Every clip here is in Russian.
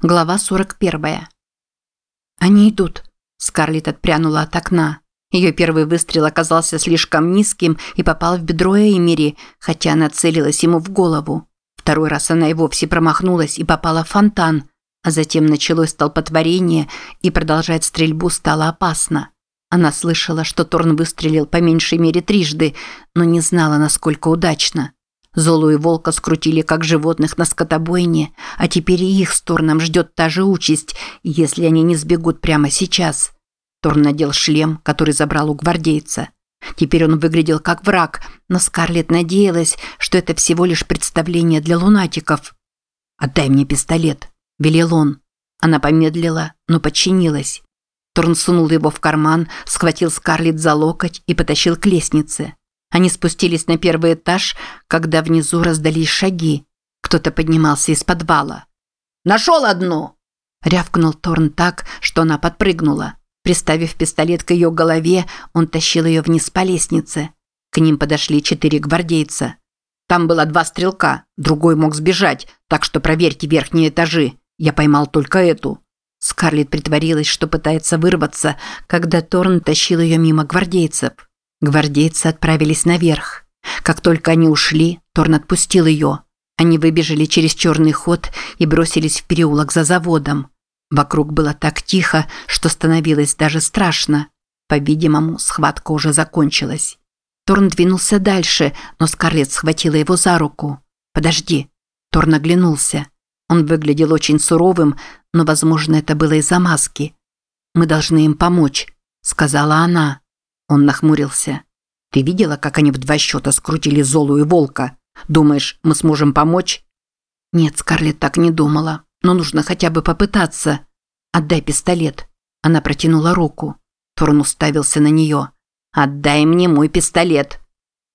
Глава 41. Они идут. Скарлетт отпрянула от окна. Ее первый выстрел оказался слишком низким и попал в бедро Эймери, хотя она целилась ему в голову. Второй раз она и вовсе промахнулась и попала в фонтан, а затем началось столпотворение, и продолжать стрельбу стало опасно. Она слышала, что Торн выстрелил по меньшей мере трижды, но не знала, насколько удачно. Золу и волка скрутили как животных на скотобойне, а теперь и их с Торном ждет та же участь, если они не сбегут прямо сейчас. Торн надел шлем, который забрал у гвардейца. Теперь он выглядел как враг, но Скарлетт надеялась, что это всего лишь представление для лунатиков. «Отдай мне пистолет», – велел он. Она помедлила, но подчинилась. Торн сунул его в карман, схватил Скарлетт за локоть и потащил к лестнице. Они спустились на первый этаж, когда внизу раздались шаги. Кто-то поднимался из подвала. «Нашел одну!» Рявкнул Торн так, что она подпрыгнула. Приставив пистолет к ее голове, он тащил ее вниз по лестнице. К ним подошли четыре гвардейца. Там было два стрелка, другой мог сбежать, так что проверьте верхние этажи. Я поймал только эту. Скарлетт притворилась, что пытается вырваться, когда Торн тащил ее мимо гвардейцев. Гвардейцы отправились наверх. Как только они ушли, Торн отпустил ее. Они выбежали через черный ход и бросились в переулок за заводом. Вокруг было так тихо, что становилось даже страшно. По-видимому, схватка уже закончилась. Торн двинулся дальше, но Скарлетт схватила его за руку. «Подожди». Торн оглянулся. Он выглядел очень суровым, но, возможно, это было из-за маски. «Мы должны им помочь», – сказала она. Он нахмурился. «Ты видела, как они в два счета скрутили Золу и Волка? Думаешь, мы сможем помочь?» «Нет, Скарлетт так не думала. Но нужно хотя бы попытаться. Отдай пистолет». Она протянула руку. Торн уставился на нее. «Отдай мне мой пистолет».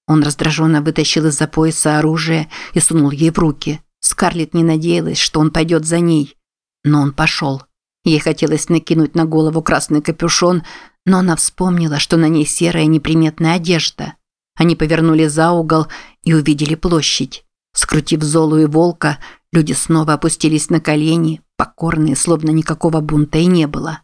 Он раздраженно вытащил из-за пояса оружие и сунул ей в руки. Скарлетт не надеялась, что он пойдет за ней. Но он пошел. Ей хотелось накинуть на голову красный капюшон, но она вспомнила, что на ней серая неприметная одежда. Они повернули за угол и увидели площадь. Скрутив Золу и Волка, люди снова опустились на колени, покорные, словно никакого бунта и не было.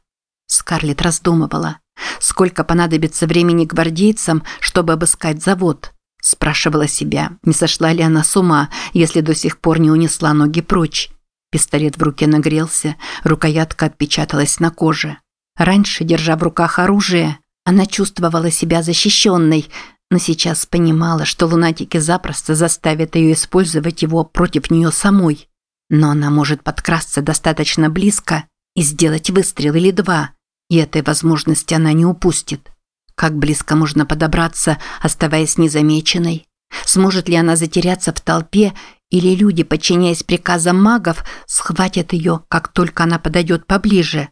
Скарлетт раздумывала, сколько понадобится времени гвардейцам, чтобы обыскать завод. Спрашивала себя, не сошла ли она с ума, если до сих пор не унесла ноги прочь. Пистолет в руке нагрелся, рукоятка отпечаталась на коже. Раньше, держа в руках оружие, она чувствовала себя защищенной, но сейчас понимала, что лунатики запросто заставят ее использовать его против нее самой. Но она может подкрасться достаточно близко и сделать выстрел или два, и этой возможности она не упустит. Как близко можно подобраться, оставаясь незамеченной? Сможет ли она затеряться в толпе, или люди, подчиняясь приказам магов, схватят ее, как только она подойдет поближе?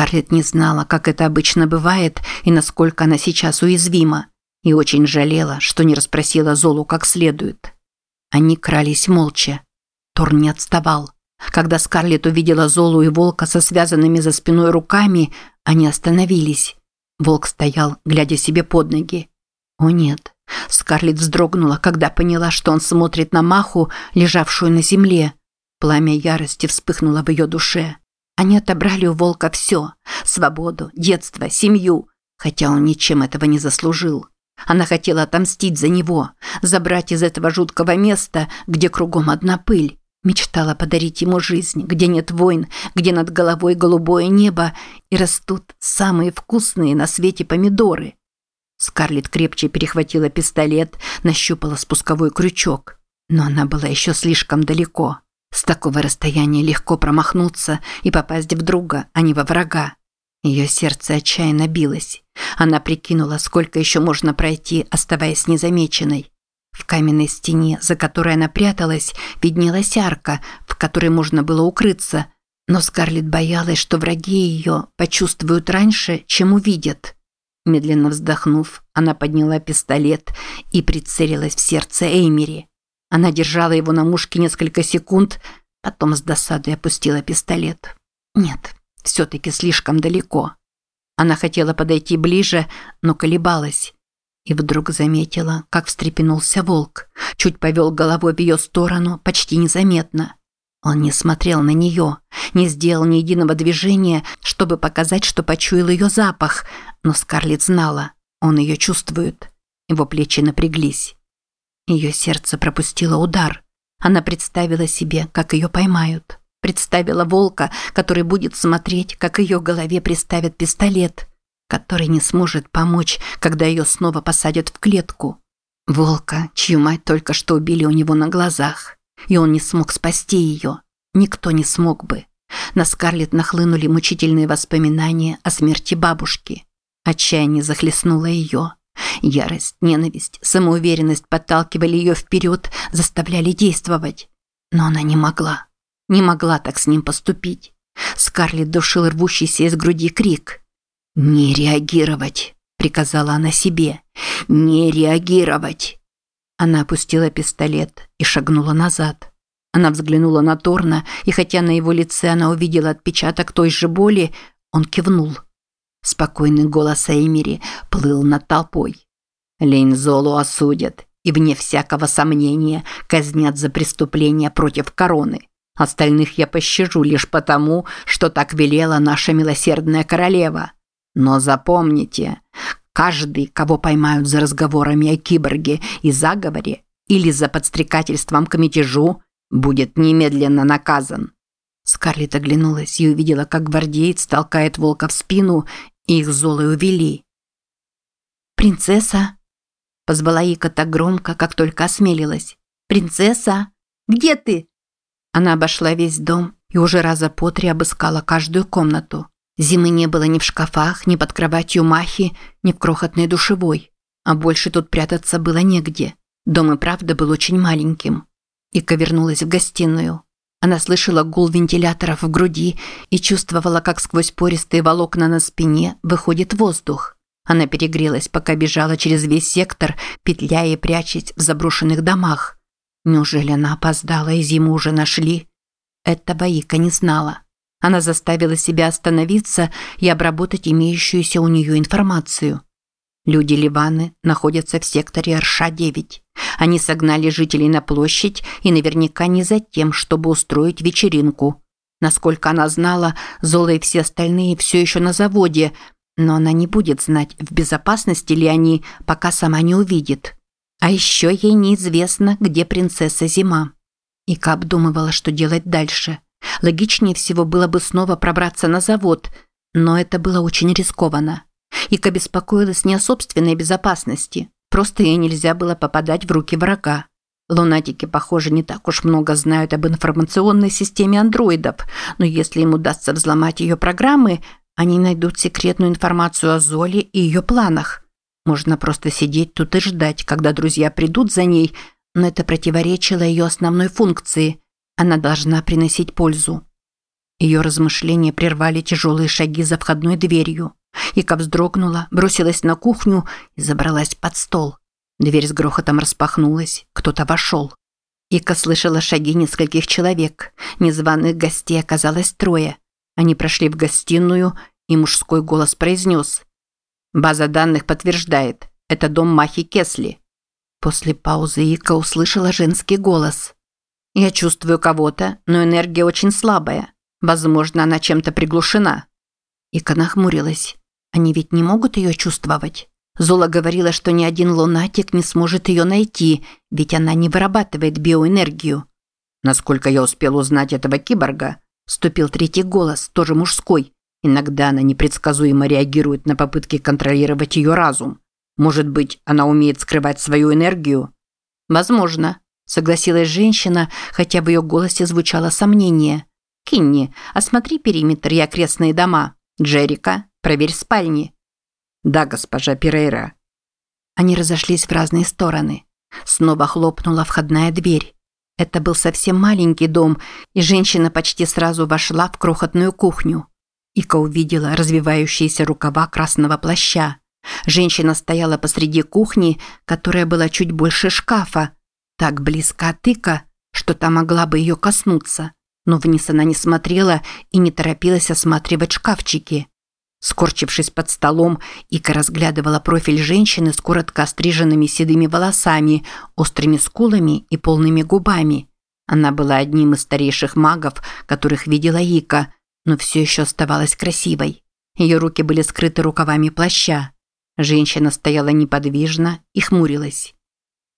Скарлетт не знала, как это обычно бывает и насколько она сейчас уязвима, и очень жалела, что не расспросила Золу как следует. Они крались молча. Торн не отставал. Когда Скарлетт увидела Золу и Волка со связанными за спиной руками, они остановились. Волк стоял, глядя себе под ноги. О нет. Скарлетт вздрогнула, когда поняла, что он смотрит на Маху, лежавшую на земле. Пламя ярости вспыхнуло в ее душе. Они отобрали у волка все – свободу, детство, семью, хотя он ничем этого не заслужил. Она хотела отомстить за него, забрать из этого жуткого места, где кругом одна пыль. Мечтала подарить ему жизнь, где нет войн, где над головой голубое небо и растут самые вкусные на свете помидоры. Скарлетт крепче перехватила пистолет, нащупала спусковой крючок. Но она была еще слишком далеко. С такого расстояния легко промахнуться и попасть в друга, а не во врага. Ее сердце отчаянно билось. Она прикинула, сколько еще можно пройти, оставаясь незамеченной. В каменной стене, за которой она пряталась, виднелась арка, в которой можно было укрыться. Но Скарлетт боялась, что враги ее почувствуют раньше, чем увидят. Медленно вздохнув, она подняла пистолет и прицелилась в сердце Эймери. Она держала его на мушке несколько секунд, потом с досадой опустила пистолет. Нет, все-таки слишком далеко. Она хотела подойти ближе, но колебалась. И вдруг заметила, как встрепенулся волк. Чуть повел головой в ее сторону, почти незаметно. Он не смотрел на нее. не сделал ни единого движения, чтобы показать, что почуял ее запах, но Скарлетт знала, он ее чувствует. Его плечи напряглись. Ее сердце пропустило удар. Она представила себе, как ее поймают. Представила волка, который будет смотреть, как ее голове приставят пистолет, который не сможет помочь, когда ее снова посадят в клетку. Волка, чью мать только что убили у него на глазах. И он не смог спасти ее. Никто не смог бы. На Скарлетт нахлынули мучительные воспоминания о смерти бабушки. Отчаяние захлестнуло ее. Ярость, ненависть, самоуверенность подталкивали ее вперед, заставляли действовать. Но она не могла. Не могла так с ним поступить. Скарлетт душил рвущийся из груди крик. «Не реагировать!» – приказала она себе. «Не реагировать!» Она опустила пистолет и шагнула назад. Она взглянула на Торна, и хотя на его лице она увидела отпечаток той же боли, он кивнул. Спокойный голос Эймери плыл над толпой. Лейнзолу осудят и, вне всякого сомнения, казнят за преступления против короны. Остальных я пощажу лишь потому, что так велела наша милосердная королева. Но запомните, каждый, кого поймают за разговорами о киборге и заговоре или за подстрекательством к мятежу, будет немедленно наказан. Скарлетт оглянулась и увидела, как гвардеец толкает волка в спину, и их золы увели. «Принцесса!» – позвала Ика так громко, как только осмелилась. «Принцесса! Где ты?» Она обошла весь дом и уже раза по три обыскала каждую комнату. Зимы не было ни в шкафах, ни под кроватью Махи, ни в крохотной душевой. А больше тут прятаться было негде. Дом и правда был очень маленьким. Ика вернулась в гостиную. Она слышала гул вентиляторов в груди и чувствовала, как сквозь пористые волокна на спине выходит воздух. Она перегрелась, пока бежала через весь сектор, петляя и прячась в заброшенных домах. Неужели она опоздала и зиму уже нашли? Этого Ика не знала. Она заставила себя остановиться и обработать имеющуюся у нее информацию. Люди Ливаны находятся в секторе РШ-9. Они согнали жителей на площадь и наверняка не за тем, чтобы устроить вечеринку. Насколько она знала, Зола и все остальные все еще на заводе, но она не будет знать, в безопасности ли они, пока сама не увидит. А еще ей неизвестно, где принцесса Зима. Ика обдумывала, что делать дальше. Логичнее всего было бы снова пробраться на завод, но это было очень рискованно. Ика беспокоилась не о собственной безопасности. Просто ей нельзя было попадать в руки врага. Лунатики, похоже, не так уж много знают об информационной системе андроидов, но если им удастся взломать ее программы, они найдут секретную информацию о Золе и ее планах. Можно просто сидеть тут и ждать, когда друзья придут за ней, но это противоречило ее основной функции. Она должна приносить пользу. Ее размышления прервали тяжелые шаги за входной дверью. Ика вздрогнула, бросилась на кухню и забралась под стол. Дверь с грохотом распахнулась, кто-то вошел. Ика слышала шаги нескольких человек. Незваных гостей оказалось трое. Они прошли в гостиную, и мужской голос произнес. «База данных подтверждает. Это дом Махи Кесли». После паузы Ика услышала женский голос. «Я чувствую кого-то, но энергия очень слабая. Возможно, она чем-то приглушена». Ика нахмурилась. Они ведь не могут ее чувствовать. Зола говорила, что ни один лунатик не сможет ее найти, ведь она не вырабатывает биоэнергию. Насколько я успел узнать этого киборга, вступил третий голос, тоже мужской. Иногда она непредсказуемо реагирует на попытки контролировать ее разум. Может быть, она умеет скрывать свою энергию? Возможно, согласилась женщина, хотя в ее голосе звучало сомнение. Кинни, осмотри периметр и окрестные дома. Джерика, Проверь спальни». «Да, госпожа Пирейра». Они разошлись в разные стороны. Снова хлопнула входная дверь. Это был совсем маленький дом, и женщина почти сразу вошла в крохотную кухню. Ика увидела развивающиеся рукава красного плаща. Женщина стояла посреди кухни, которая была чуть больше шкафа, так близко от Ика, что та могла бы ее коснуться. Но вниз она не смотрела и не торопилась осматривать шкафчики. Скорчившись под столом, Ика разглядывала профиль женщины с коротко остриженными седыми волосами, острыми скулами и полными губами. Она была одним из старейших магов, которых видела Ика, но все еще оставалась красивой. Ее руки были скрыты рукавами плаща. Женщина стояла неподвижно и хмурилась.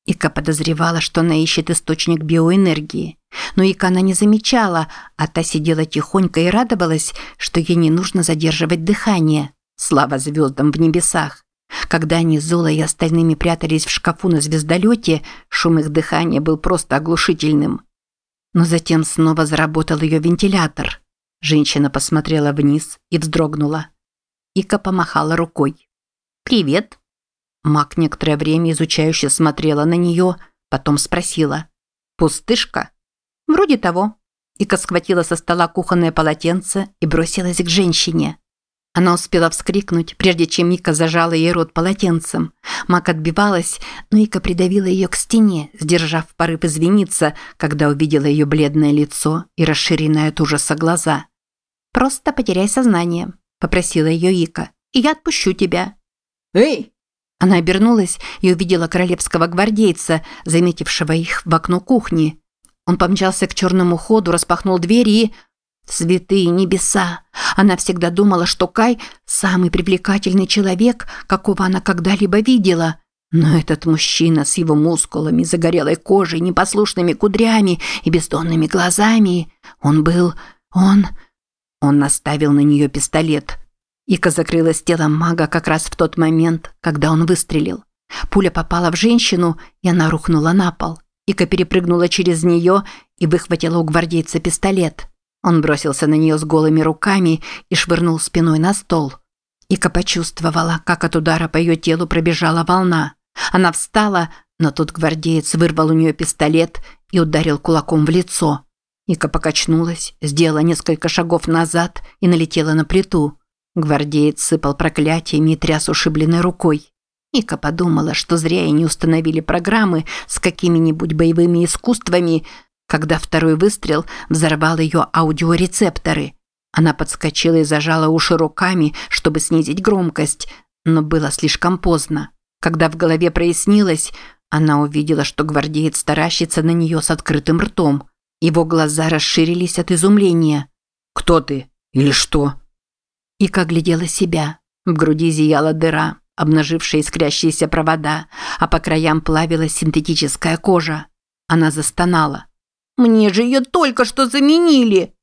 Ика подозревала, что она ищет источник биоэнергии. Но Ика она не замечала, а та сидела тихонько и радовалась, что ей не нужно задерживать дыхание. Слава звездам в небесах. Когда они с Золой и остальными прятались в шкафу на звездолете, шум их дыхания был просто оглушительным. Но затем снова заработал ее вентилятор. Женщина посмотрела вниз и вздрогнула. Ика помахала рукой. «Привет!» Мак некоторое время изучающе смотрела на нее, потом спросила. «Пустышка?» «Вроде того». Ика схватила со стола кухонное полотенце и бросилась к женщине. Она успела вскрикнуть, прежде чем Мика зажала ей рот полотенцем. Мак отбивалась, но Ика придавила ее к стене, сдержав порыв извиниться, когда увидела ее бледное лицо и расширенные от ужаса глаза. «Просто потеряй сознание», – попросила ее Ика, – «и я отпущу тебя». «Эй!» Она обернулась и увидела королевского гвардейца, заметившего их в окно кухни. Он помчался к черному ходу, распахнул дверь и... Святые небеса! Она всегда думала, что Кай – самый привлекательный человек, какого она когда-либо видела. Но этот мужчина с его мускулами, загорелой кожей, непослушными кудрями и бездонными глазами, он был... он... Он наставил на нее пистолет. Ика закрылась телом мага как раз в тот момент, когда он выстрелил. Пуля попала в женщину, и она рухнула на пол. Ика перепрыгнула через нее и выхватила у гвардейца пистолет. Он бросился на нее с голыми руками и швырнул спиной на стол. Ика почувствовала, как от удара по ее телу пробежала волна. Она встала, но тут гвардеец вырвал у нее пистолет и ударил кулаком в лицо. Ика покачнулась, сделала несколько шагов назад и налетела на плиту. Гвардеец сыпал проклятиями и тряс ушибленной рукой. Ика подумала, что зря ей не установили программы с какими-нибудь боевыми искусствами, когда второй выстрел взорвал ее аудиорецепторы. Она подскочила и зажала уши руками, чтобы снизить громкость, но было слишком поздно. Когда в голове прояснилось, она увидела, что гвардеец таращится на нее с открытым ртом. Его глаза расширились от изумления. «Кто ты? Или что?» Ика глядела себя. В груди зияла дыра, обнажившая искрящиеся провода, а по краям плавилась синтетическая кожа. Она застонала. Мне же ее только что заменили!»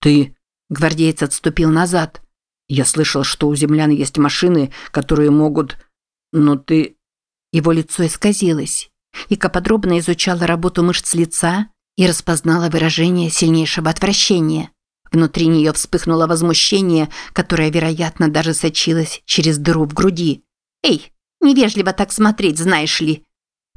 «Ты...» – гвардеец отступил назад. «Я слышал, что у землян есть машины, которые могут... Но ты...» Его лицо исказилось. Ика подробно изучала работу мышц лица и распознала выражение сильнейшего отвращения. Внутри нее вспыхнуло возмущение, которое, вероятно, даже сочилось через дыру в груди. «Эй, невежливо так смотреть, знаешь ли!»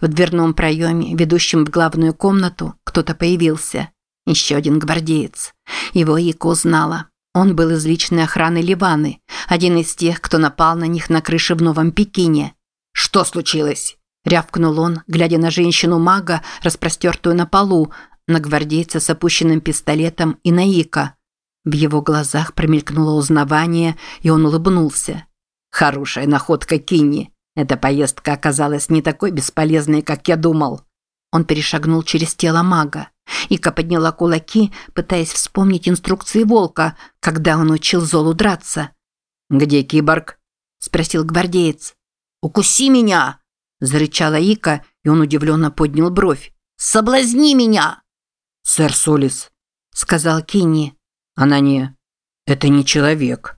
В дверном проеме, ведущем в главную комнату, кто-то появился. Еще один гвардеец. Его Ика узнала. Он был из личной охраны Ливаны, один из тех, кто напал на них на крыше в Новом Пекине. «Что случилось?» – рявкнул он, глядя на женщину-мага, распростертую на полу, на гвардейца с опущенным пистолетом и на Ика. В его глазах промелькнуло узнавание, и он улыбнулся. «Хорошая находка Кинни. Эта поездка оказалась не такой бесполезной, как я думал. Он перешагнул через тело мага. Ика подняла кулаки, пытаясь вспомнить инструкции волка, когда он учил Золу драться. «Где киборг?» – спросил гвардеец. «Укуси меня!» – зарычала Ика, и он удивленно поднял бровь. «Соблазни меня!» «Сэр Солис», – сказал Кинни. «Она не... Это не человек».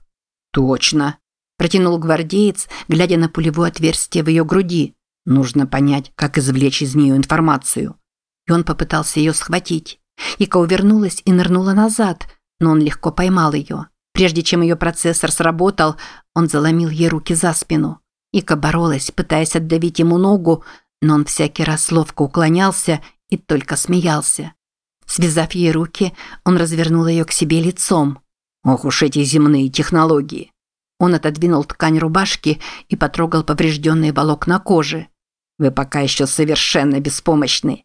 «Точно протянул гвардеец, глядя на пулевое отверстие в ее груди. Нужно понять, как извлечь из нее информацию. И он попытался ее схватить. Ика увернулась и нырнула назад, но он легко поймал ее. Прежде чем ее процессор сработал, он заломил ей руки за спину. Ика боролась, пытаясь отдавить ему ногу, но он всякий раз ловко уклонялся и только смеялся. Связав ей руки, он развернул ее к себе лицом. «Ох уж эти земные технологии!» Он отодвинул ткань рубашки и потрогал поврежденные волокна кожи. «Вы пока еще совершенно беспомощны».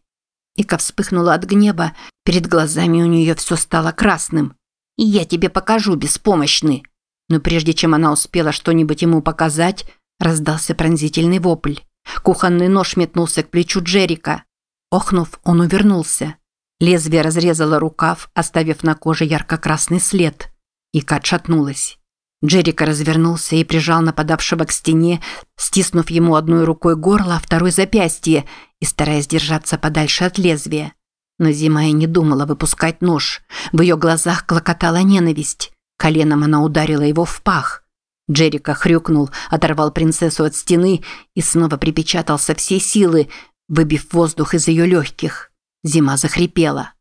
Ика вспыхнула от гнева, перед глазами у нее все стало красным. «Я тебе покажу, беспомощный!» Но прежде чем она успела что-нибудь ему показать, раздался пронзительный вопль. Кухонный нож метнулся к плечу Джерика. Охнув, он увернулся. Лезвие разрезало рукав, оставив на коже ярко-красный след. Ика отшатнулась. Джерика развернулся и прижал нападавшего к стене, стиснув ему одной рукой горло, а второй запястье и стараясь держаться подальше от лезвия. Но Зима и не думала выпускать нож. В ее глазах клокотала ненависть. Коленом она ударила его в пах. Джерика хрюкнул, оторвал принцессу от стены и снова припечатал со всей силы, выбив воздух из ее легких. Зима захрипела.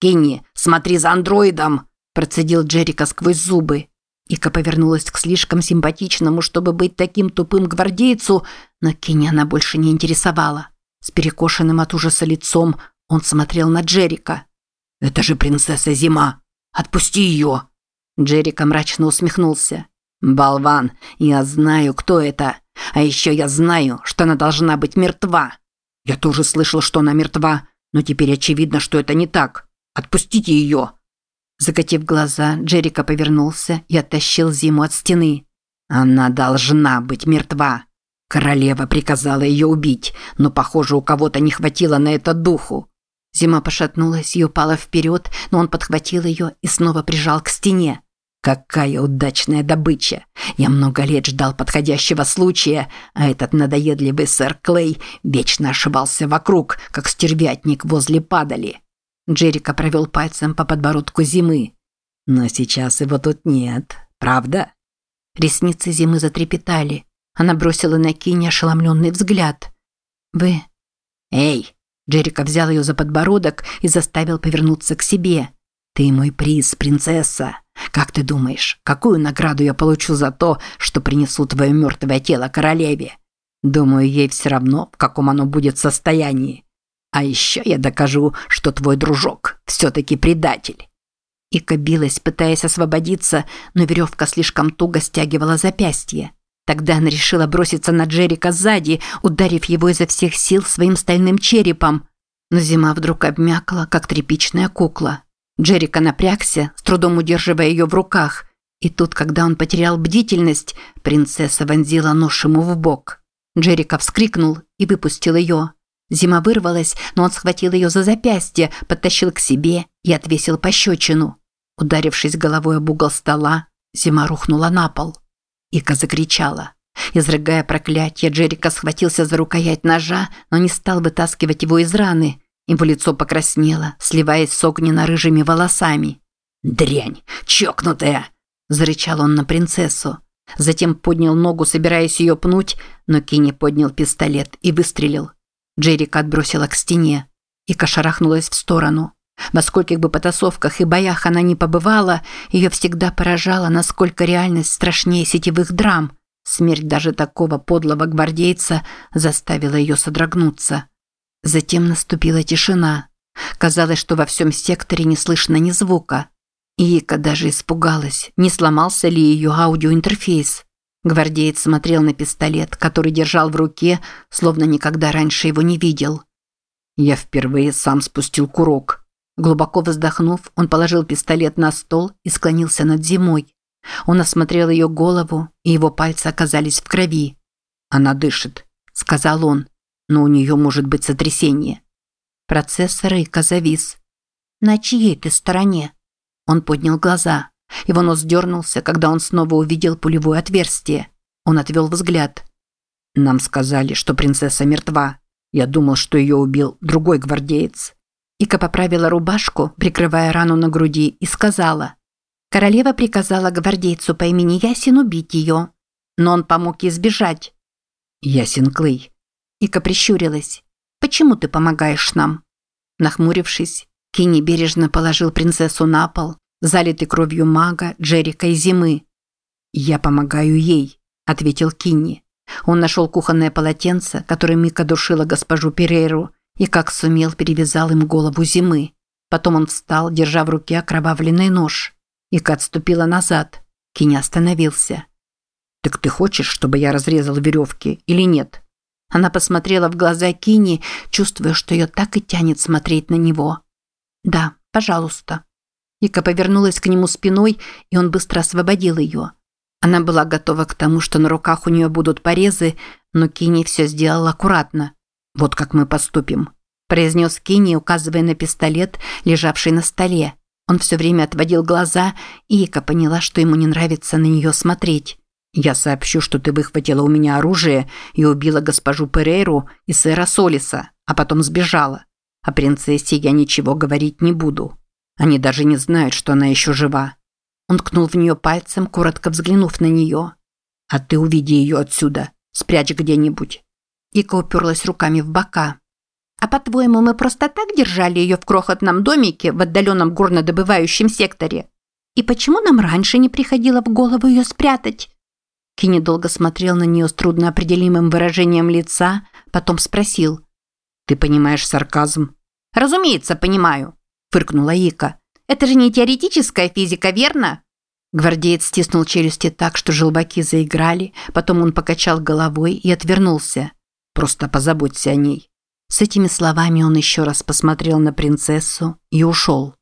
«Кенни, смотри за андроидом!» – процедил Джерика сквозь зубы. Ика повернулась к слишком симпатичному, чтобы быть таким тупым гвардейцу, но Кенни она больше не интересовала. С перекошенным от ужаса лицом он смотрел на Джерика. «Это же принцесса Зима! Отпусти ее!» Джерика мрачно усмехнулся. «Болван, я знаю, кто это. А еще я знаю, что она должна быть мертва. Я тоже слышал, что она мертва, но теперь очевидно, что это не так. Отпустите ее!» Закатив глаза, Джерика повернулся и оттащил Зиму от стены. «Она должна быть мертва!» Королева приказала ее убить, но, похоже, у кого-то не хватило на это духу. Зима пошатнулась и упала вперед, но он подхватил ее и снова прижал к стене. Какая удачная добыча! Я много лет ждал подходящего случая, а этот надоедливый сэр Клей вечно ошибался вокруг, как стервятник возле падали. Джерика провел пальцем по подбородку Зимы. «Но сейчас его тут нет, правда?» Ресницы Зимы затрепетали. Она бросила на Кинни ошеломленный взгляд. «Вы...» «Эй!» Джерика взял ее за подбородок и заставил повернуться к себе. «Ты мой приз, принцесса. Как ты думаешь, какую награду я получу за то, что принесу твое мертвое тело королеве? Думаю, ей все равно, в каком оно будет состоянии. А еще я докажу, что твой дружок все-таки предатель». Ика билась, пытаясь освободиться, но веревка слишком туго стягивала запястье. Тогда она решила броситься на Джерика сзади, ударив его изо всех сил своим стальным черепом. Но зима вдруг обмякла, как тряпичная кукла. Джерика напрягся, с трудом удерживая ее в руках. И тут, когда он потерял бдительность, принцесса вонзила нож ему в бок. Джерика вскрикнул и выпустил ее. Зима вырвалась, но он схватил ее за запястье, подтащил к себе и отвесил пощечину. Ударившись головой об угол стола, Зима рухнула на пол. Ика закричала. Изрыгая проклятие, Джерика схватился за рукоять ножа, но не стал вытаскивать его из раны. Его лицо покраснело, сливаясь с огненно-рыжими волосами. «Дрянь! Чокнутая!» – зарычал он на принцессу. Затем поднял ногу, собираясь ее пнуть, но Кенни поднял пистолет и выстрелил. Джерика отбросила к стене. Ика шарахнулась в сторону. Во скольких бы потасовках и боях она не побывала, ее всегда поражало, насколько реальность страшнее сетевых драм. Смерть даже такого подлого гвардейца заставила ее содрогнуться. Затем наступила тишина. Казалось, что во всем секторе не слышно ни звука. Ика даже испугалась, не сломался ли ее аудиоинтерфейс. Гвардеец смотрел на пистолет, который держал в руке, словно никогда раньше его не видел. Я впервые сам спустил курок. Глубоко вздохнув, он положил пистолет на стол и склонился над зимой. Он осмотрел ее голову, и его пальцы оказались в крови. «Она дышит», – сказал он, – «но у нее может быть сотрясение». Процессор Ика завис. «На чьей ты стороне?» Он поднял глаза. Его нос дернулся, когда он снова увидел пулевое отверстие. Он отвел взгляд. «Нам сказали, что принцесса мертва. Я думал, что ее убил другой гвардеец». Ика поправила рубашку, прикрывая рану на груди, и сказала. Королева приказала гвардейцу по имени Ясин убить ее. Но он помог ей сбежать. «Ясин Клей». Ика прищурилась. «Почему ты помогаешь нам?» Нахмурившись, Кенни бережно положил принцессу на пол, залитый кровью мага, Джерика и Зимы. «Я помогаю ей», – ответил Кинни. Он нашел кухонное полотенце, которым Мика душила госпожу Перейру, и как сумел перевязал им голову Зимы. Потом он встал, держа в руке окровавленный нож. Ика отступила назад. Кинни остановился. «Так ты хочешь, чтобы я разрезал веревки или нет?» Она посмотрела в глаза Кини, чувствуя, что ее так и тянет смотреть на него. «Да, пожалуйста». Ика повернулась к нему спиной, и он быстро освободил ее. Она была готова к тому, что на руках у нее будут порезы, но Кини все сделал аккуратно. «Вот как мы поступим. произнес Кинни, указывая на пистолет, лежавший на столе. Он все время отводил глаза, и Ика поняла, что ему не нравится на нее смотреть. «Я сообщу, что ты выхватила у меня оружие и убила госпожу Перейру и сэра Солиса, а потом сбежала. О принцессе я ничего говорить не буду. Они даже не знают, что она еще жива». Он ткнул в нее пальцем, коротко взглянув на нее. «А ты увиди ее отсюда. Спрячь где-нибудь». Ика уперлась руками в бока. «А по-твоему, мы просто так держали ее в крохотном домике в отдаленном горнодобывающем секторе? И почему нам раньше не приходило в голову ее спрятать?» Кенни долго смотрел на нее с трудноопределимым выражением лица, потом спросил. «Ты понимаешь сарказм?» «Разумеется, понимаю», – фыркнула Ика. «Это же не теоретическая физика, верно?» Гвардеец стиснул челюсти так, что желбаки заиграли, потом он покачал головой и отвернулся. «Просто позаботься о ней». С этими словами он еще раз посмотрел на принцессу и ушел.